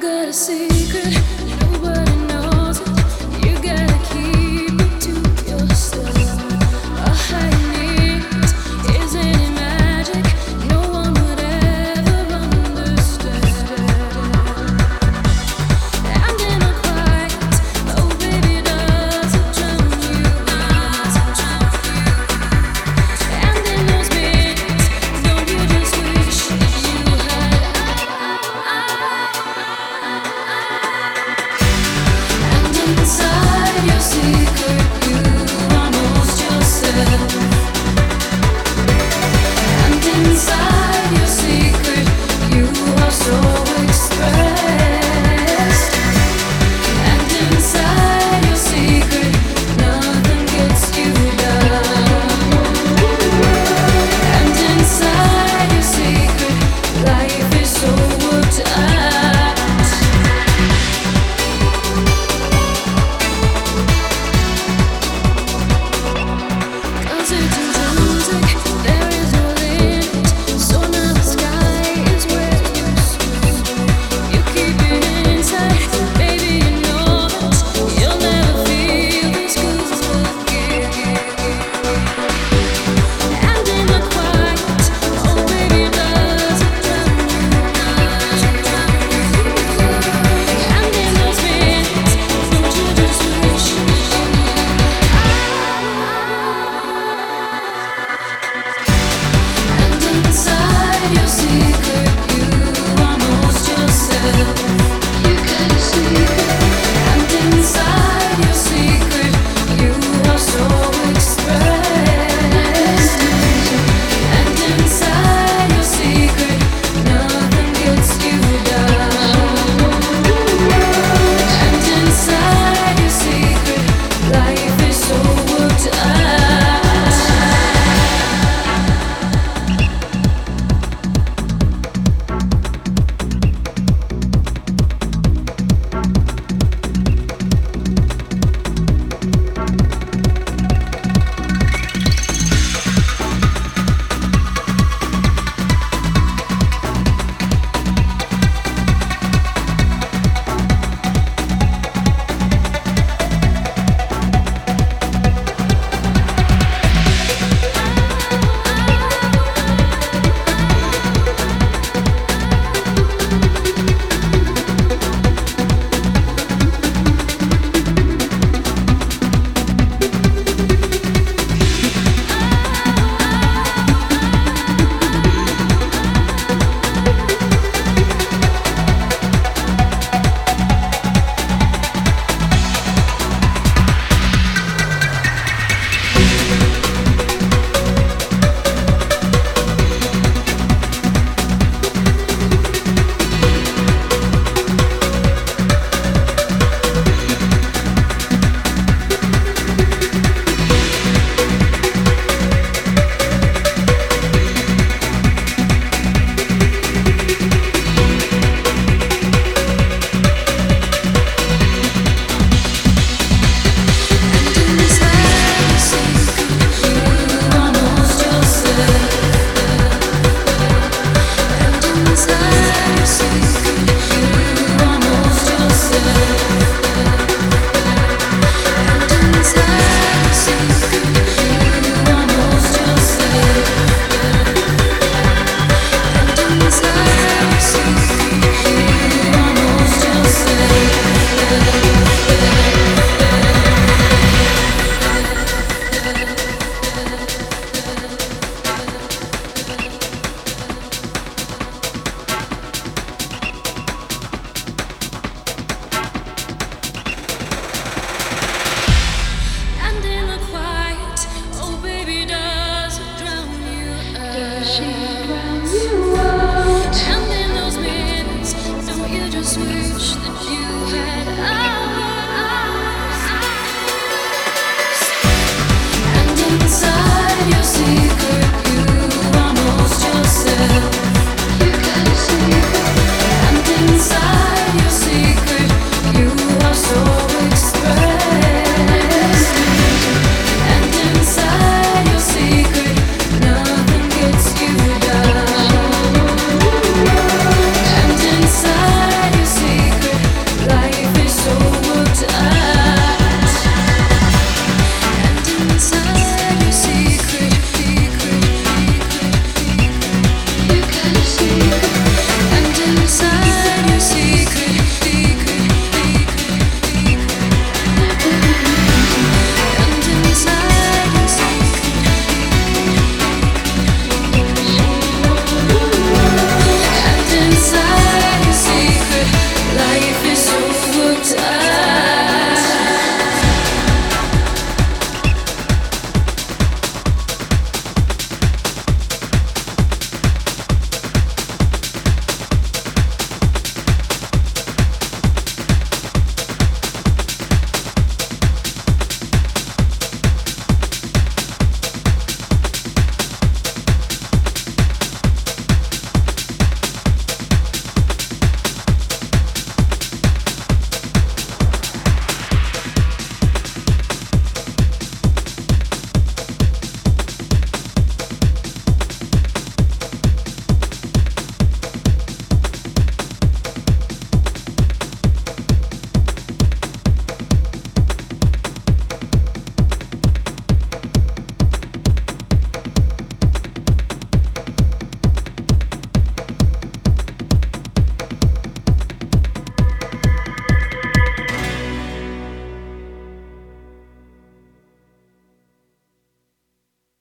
got a secret.